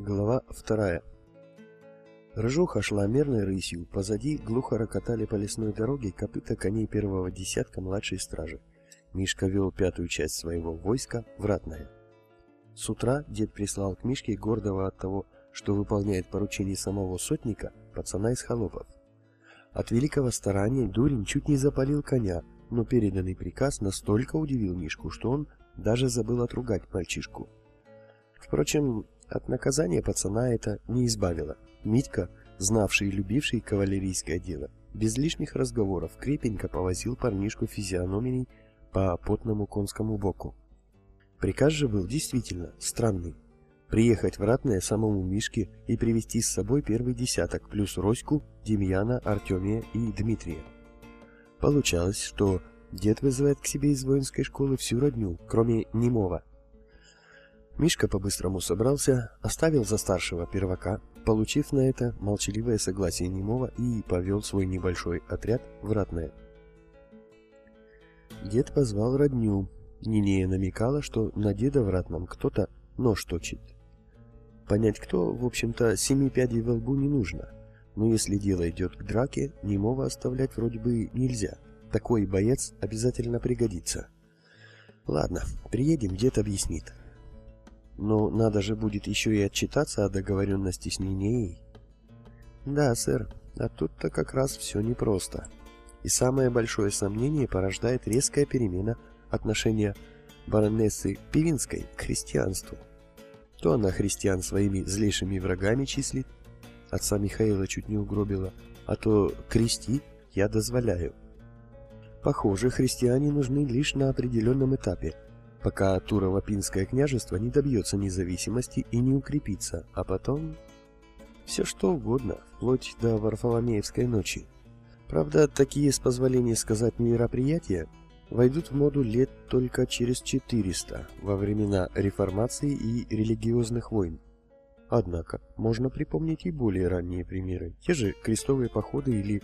Глава вторая. Рыжуха шла мерной рысью, позади глухо рокотали по лесной дороге копыта коней первого десятка младшей стражи. Мишка вел пятую часть своего войска в ратное. С утра дед прислал к Мишке гордого от того, что выполняет поручение самого сотника, пацана из холопов. От великого старания Дурин чуть не запалил коня, но переданный приказ настолько удивил Мишку, что он даже забыл отругать мальчишку. Впрочем, от наказания пацана это не избавило. Митька, знавший и любивший кавалерийское дело, без лишних разговоров крепенько повозил парнишку физиономией по потному конскому боку. Приказ же был действительно странный. Приехать в ратное самому Мишке и привести с собой первый десяток, плюс Роську, Демьяна, Артемия и Дмитрия. Получалось, что дед вызывает к себе из воинской школы всю родню, кроме Немова – Мишка по-быстрому собрался, оставил за старшего первака, получив на это молчаливое согласие Немова и повел свой небольшой отряд в ратное. Дед позвал родню. Нинея намекала, что на деда в ратном кто-то нож точит. Понять кто, в общем-то, семи пядей во лбу не нужно. Но если дело идет к драке, Немова оставлять вроде бы нельзя. Такой боец обязательно пригодится. Ладно, приедем, дед объяснит. Но надо же будет еще и отчитаться о договоренности с Нинеей. Да, сэр, а тут-то как раз все непросто. И самое большое сомнение порождает резкая перемена отношения баронессы Пивинской к христианству. То она христиан своими злейшими врагами числит, отца Михаила чуть не угробила, а то крестить я дозволяю. Похоже, христиане нужны лишь на определенном этапе – пока Турово-Пинское княжество не добьется независимости и не укрепится, а потом... Все что угодно, вплоть до Варфоломеевской ночи. Правда, такие, с позволения сказать, мероприятия войдут в моду лет только через 400, во времена реформации и религиозных войн. Однако, можно припомнить и более ранние примеры, те же крестовые походы или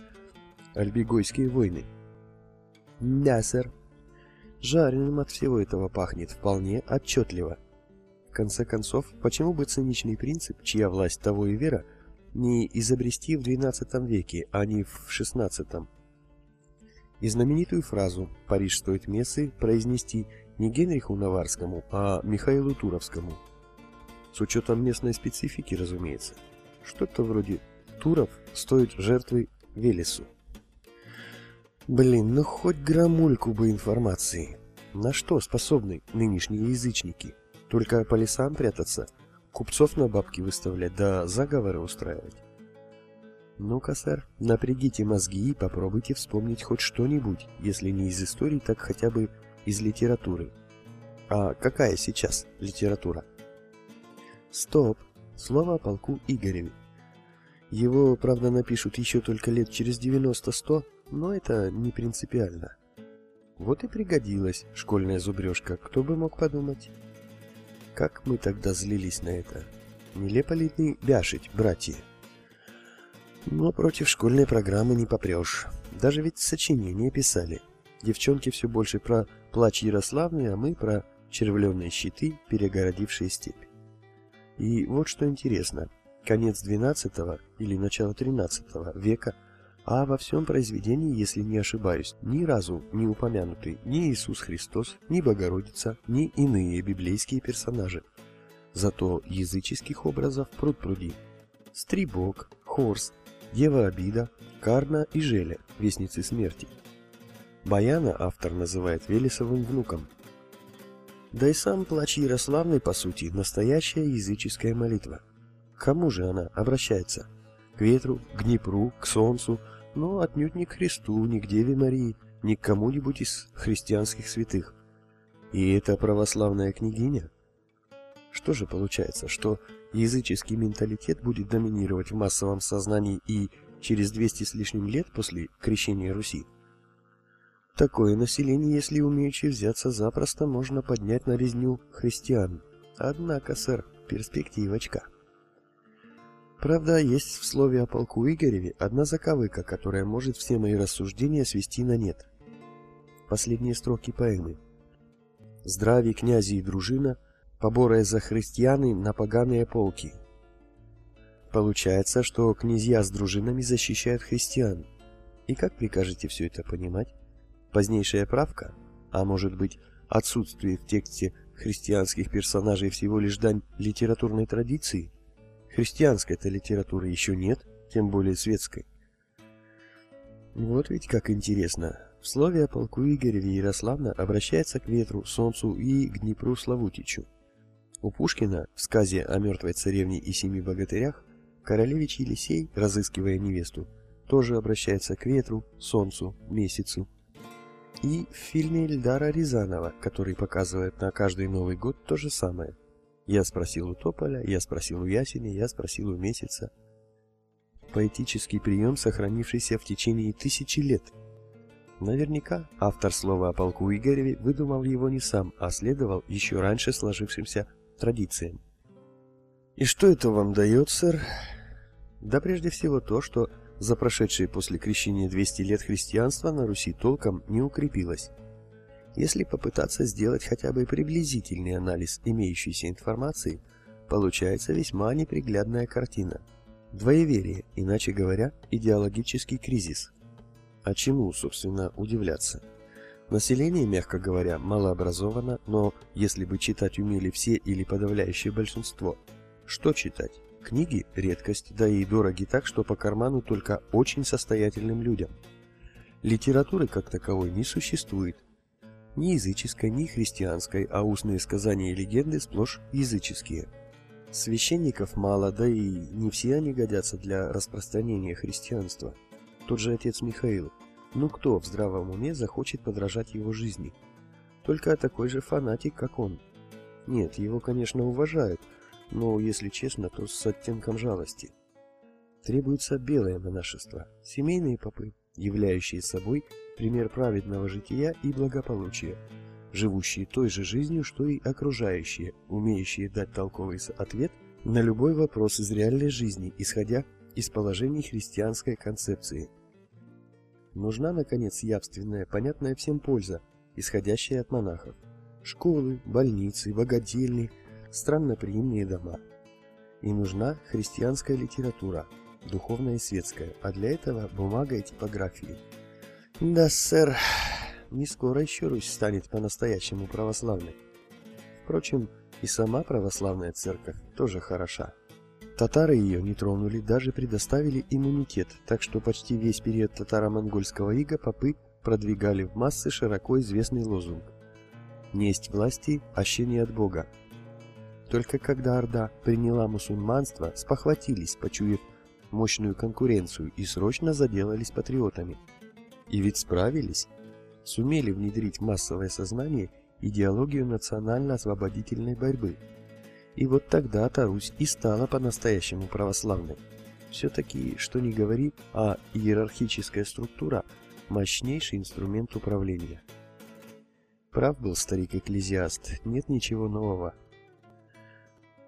альбигойские войны. «Да, сэр», Жареным от всего этого пахнет вполне отчетливо. В конце концов, почему бы циничный принцип, чья власть того и вера, не изобрести в XII веке, а не в XVI? И знаменитую фразу «Париж стоит мессы» произнести не Генриху Наварскому, а Михаилу Туровскому. С учетом местной специфики, разумеется. Что-то вроде «Туров стоит жертвы Велесу». Блин, ну хоть грамульку бы информации. На что способны нынешние язычники? Только по лесам прятаться, купцов на бабки выставлять, да заговоры устраивать. Ну-ка, сэр, напрягите мозги и попробуйте вспомнить хоть что-нибудь, если не из истории, так хотя бы из литературы. А какая сейчас литература? Стоп, слово о полку Игореве. Его, правда, напишут еще только лет через 90-100, но это не принципиально. Вот и пригодилась школьная зубрежка, кто бы мог подумать. Как мы тогда злились на это. Нелепо ли ты бяшить, братья? Но против школьной программы не попрешь. Даже ведь сочинения писали. Девчонки все больше про плач Ярославны, а мы про червленные щиты, перегородившие степь. И вот что интересно. Конец XII или начало XIII века – а во всем произведении, если не ошибаюсь, ни разу не упомянуты ни Иисус Христос, ни Богородица, ни иные библейские персонажи. Зато языческих образов пруд-пруди. Стрибок, Хорс, Дева Обида, Карна и Желя, вестницы смерти. Баяна автор называет Велесовым внуком. Да и сам плач Ярославный, по сути, настоящая языческая молитва. К кому же она обращается? К ветру, к Днепру, к солнцу, но отнюдь не к Христу, ни к Деве Марии, ни к кому-нибудь из христианских святых. И это православная княгиня? Что же получается, что языческий менталитет будет доминировать в массовом сознании и через 200 с лишним лет после крещения Руси? Такое население, если умеючи взяться запросто, можно поднять на резню христиан. Однако, сэр, перспективочка. Правда, есть в слове о полку Игореве одна заковыка, которая может все мои рассуждения свести на нет. Последние строки поэмы. Здрави князи и дружина, поборая за христианы на поганые полки. Получается, что князья с дружинами защищают христиан. И как прикажете все это понимать? Позднейшая правка? А может быть, отсутствие в тексте христианских персонажей всего лишь дань литературной традиции? Христианской-то литературы еще нет, тем более светской. Вот ведь как интересно. В слове о полку Игореве Ярославна обращается к ветру, солнцу и к Днепру Славутичу. У Пушкина в сказе о мертвой царевне и семи богатырях королевич Елисей, разыскивая невесту, тоже обращается к ветру, солнцу, месяцу. И в фильме Эльдара Рязанова, который показывает на каждый Новый год то же самое. Я спросил у тополя, я спросил у ясеня, я спросил у месяца. Поэтический прием, сохранившийся в течение тысячи лет. Наверняка автор слова о полку Игореве выдумал его не сам, а следовал еще раньше сложившимся традициям. И что это вам дает, сэр? Да прежде всего то, что за прошедшие после крещения 200 лет христианство на Руси толком не укрепилось. Если попытаться сделать хотя бы приблизительный анализ имеющейся информации, получается весьма неприглядная картина. Двоеверие, иначе говоря, идеологический кризис. А чему, собственно, удивляться? Население, мягко говоря, малообразовано, но если бы читать умели все или подавляющее большинство, что читать? Книги – редкость, да и дороги так, что по карману только очень состоятельным людям. Литературы как таковой не существует. Ни языческой, ни христианской, а устные сказания и легенды сплошь языческие. Священников мало, да и не все они годятся для распространения христианства. Тот же отец Михаил. Ну кто в здравом уме захочет подражать его жизни? Только такой же фанатик, как он. Нет, его, конечно, уважают – но, если честно, то с оттенком жалости. Требуется белое монашество, семейные попы, являющие собой пример праведного жития и благополучия, живущие той же жизнью, что и окружающие, умеющие дать толковый ответ на любой вопрос из реальной жизни, исходя из положений христианской концепции. Нужна, наконец, явственная, понятная всем польза, исходящая от монахов. Школы, больницы, богадельни – странноприимные дома. И нужна христианская литература, духовная и светская, а для этого бумага и типографии. Да, сэр, не скоро еще Русь станет по-настоящему православной. Впрочем, и сама православная церковь тоже хороша. Татары ее не тронули, даже предоставили иммунитет, так что почти весь период татаро-монгольского ига попы продвигали в массы широко известный лозунг «Несть власти, аще не от Бога, только когда Орда приняла мусульманство, спохватились, почуяв мощную конкуренцию и срочно заделались патриотами. И ведь справились. Сумели внедрить массовое сознание идеологию национально-освободительной борьбы. И вот тогда-то Русь и стала по-настоящему православной. Все-таки, что ни говори, а иерархическая структура – мощнейший инструмент управления. Прав был старик-экклезиаст, нет ничего нового –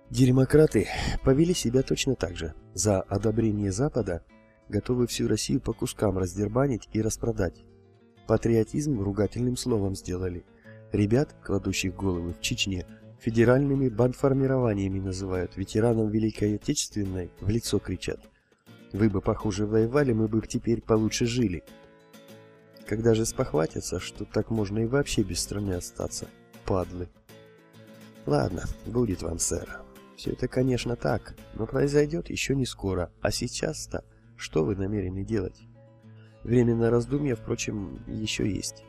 Демократы повели себя точно так же. За одобрение Запада готовы всю Россию по кускам раздербанить и распродать. Патриотизм ругательным словом сделали. Ребят, кладущих головы в Чечне, федеральными бандформированиями называют, ветеранам Великой Отечественной в лицо кричат. Вы бы похуже воевали, мы бы теперь получше жили. Когда же спохватятся, что так можно и вообще без страны остаться, падлы. Ладно, будет вам, сэр. Все это, конечно, так, но произойдет еще не скоро. А сейчас-то что вы намерены делать? Время на раздумья, впрочем, еще есть.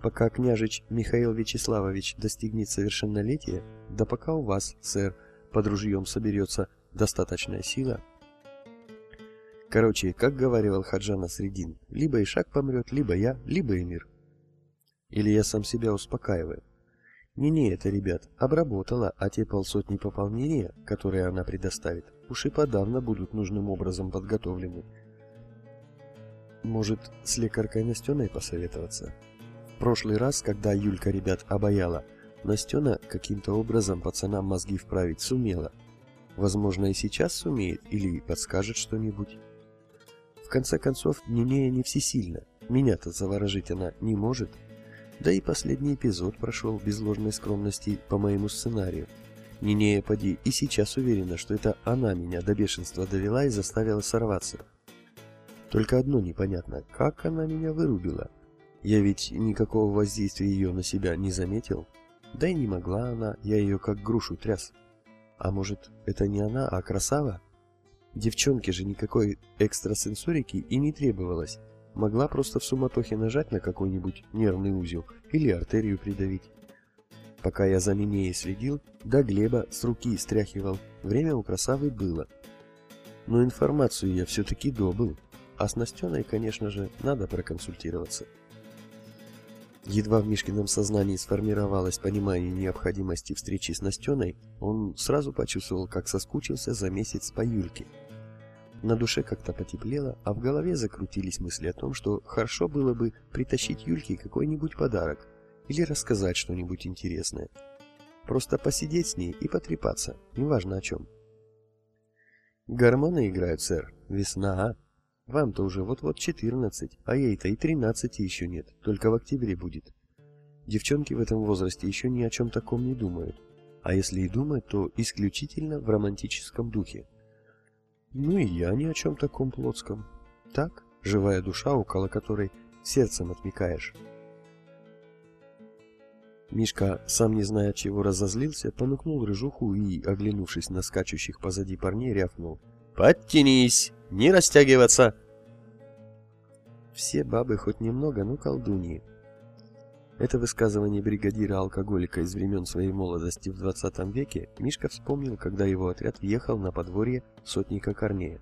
Пока княжич Михаил Вячеславович достигнет совершеннолетия, да пока у вас, сэр, под ружьем соберется достаточная сила. Короче, как говорил Хаджана Средин, либо Ишак помрет, либо я, либо Эмир. Или я сам себя успокаиваю. Не-не, это, ребят, обработала, а те полсотни пополнения, которые она предоставит, уж и подавно будут нужным образом подготовлены. Может, с лекаркой Настеной посоветоваться? В прошлый раз, когда Юлька ребят обаяла, Настена каким-то образом пацанам мозги вправить сумела. Возможно, и сейчас сумеет или подскажет что-нибудь. В конце концов, Нинея не всесильна. Меня-то заворожить она не может. Да и последний эпизод прошел без ложной скромности по моему сценарию. Нинея поди и сейчас уверена, что это она меня до бешенства довела и заставила сорваться. Только одно непонятно, как она меня вырубила. Я ведь никакого воздействия ее на себя не заметил. Да и не могла она, я ее как грушу тряс. А может, это не она, а красава? Девчонке же никакой экстрасенсорики и не требовалось. Могла просто в суматохе нажать на какой-нибудь нервный узел или артерию придавить. Пока я за Минеей следил, да Глеба с руки стряхивал, время у красавы было. Но информацию я все-таки добыл, а с Настеной, конечно же, надо проконсультироваться. Едва в Мишкином сознании сформировалось понимание необходимости встречи с Настеной, он сразу почувствовал, как соскучился за месяц по Юльке. На душе как-то потеплело, а в голове закрутились мысли о том, что хорошо было бы притащить Юльке какой-нибудь подарок, или рассказать что-нибудь интересное. Просто посидеть с ней и потрепаться, неважно о чем. Гормоны играют, сэр. Весна, а? Вам-то уже вот-вот 14, а ей-то и 13 еще нет, только в октябре будет. Девчонки в этом возрасте еще ни о чем таком не думают. А если и думают, то исключительно в романтическом духе. Ну и я ни о чем таком плотском. Так, живая душа, около которой сердцем отмекаешь. Мишка, сам не зная чего разозлился, понукнул рыжуху и, оглянувшись на скачущих позади парней, рявкнул. «Подтянись! Не растягиваться!» Все бабы хоть немного, но колдуньи. Это высказывание бригадира-алкоголика из времен своей молодости в 20 веке Мишка вспомнил, когда его отряд въехал на подворье сотника Корнея.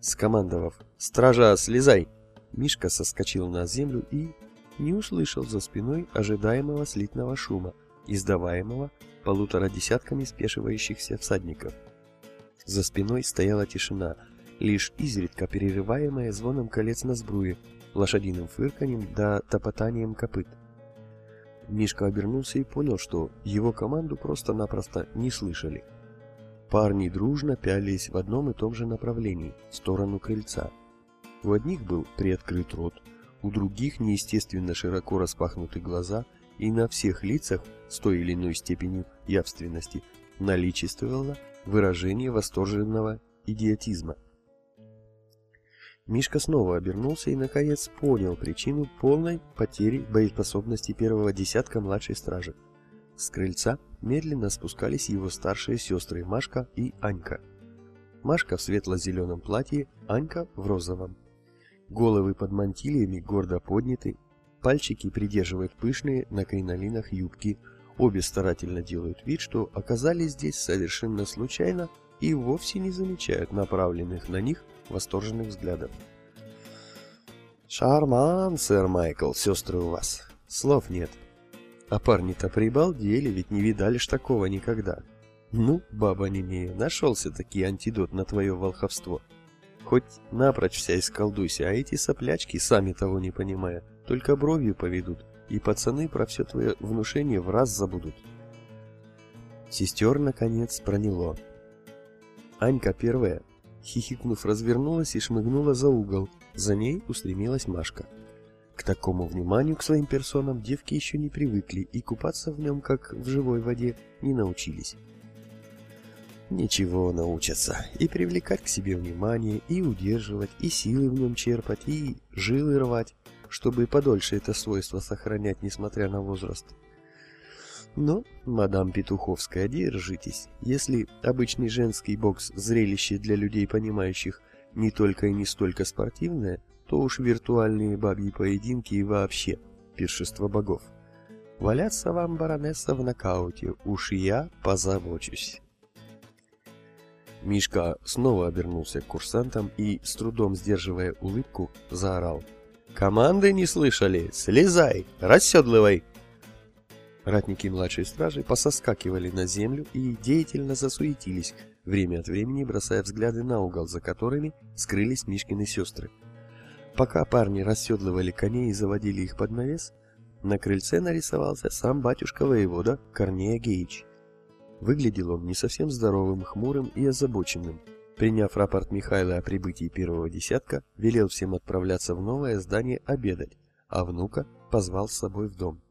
Скомандовав «Стража, слезай!», Мишка соскочил на землю и, не услышал за спиной ожидаемого слитного шума, издаваемого полутора десятками спешивающихся всадников. За спиной стояла тишина, лишь изредка перерываемая звоном колец на сбруе, лошадиным фырканьем да топотанием копыт. Мишка обернулся и понял, что его команду просто-напросто не слышали. Парни дружно пялились в одном и том же направлении, в сторону крыльца. У одних был приоткрыт рот, у других неестественно широко распахнуты глаза, и на всех лицах с той или иной степенью явственности наличествовало выражение восторженного идиотизма. Мишка снова обернулся и, наконец, понял причину полной потери боеспособности первого десятка младшей стражи. С крыльца медленно спускались его старшие сестры Машка и Анька. Машка в светло-зеленом платье, Анька в розовом. Головы под мантилиями гордо подняты, пальчики придерживают пышные на кринолинах юбки. Обе старательно делают вид, что оказались здесь совершенно случайно и вовсе не замечают направленных на них восторженных взглядов. «Шарман, сэр Майкл, сестры у вас. Слов нет. А парни-то прибалдели, ведь не видали ж такого никогда. Ну, баба Нинея, нашелся-таки антидот на твое волховство». Хоть напрочь вся исколдуйся, а эти соплячки, сами того не понимая, только бровью поведут, и пацаны про все твое внушение в раз забудут. Сестер, наконец, проняло. Анька первая, хихикнув, развернулась и шмыгнула за угол. За ней устремилась Машка. К такому вниманию к своим персонам девки еще не привыкли и купаться в нем, как в живой воде, не научились. Ничего научатся. И привлекать к себе внимание, и удерживать, и силы в нем черпать, и жилы рвать, чтобы подольше это свойство сохранять, несмотря на возраст. Но, мадам Петуховская, держитесь. Если обычный женский бокс – зрелище для людей, понимающих не только и не столько спортивное, то уж виртуальные бабьи поединки и вообще пиршество богов. Валяться вам, баронесса, в нокауте, уж я позабочусь. Мишка снова обернулся к курсантам и, с трудом сдерживая улыбку, заорал. «Команды не слышали! Слезай! Расседлывай!» Ратники младшей стражи пососкакивали на землю и деятельно засуетились, время от времени бросая взгляды на угол, за которыми скрылись Мишкины сестры. Пока парни расседлывали коней и заводили их под навес, на крыльце нарисовался сам батюшка воевода Корнея Геич. Выглядел он не совсем здоровым, хмурым и озабоченным. Приняв рапорт Михайла о прибытии первого десятка, велел всем отправляться в новое здание обедать, а внука позвал с собой в дом.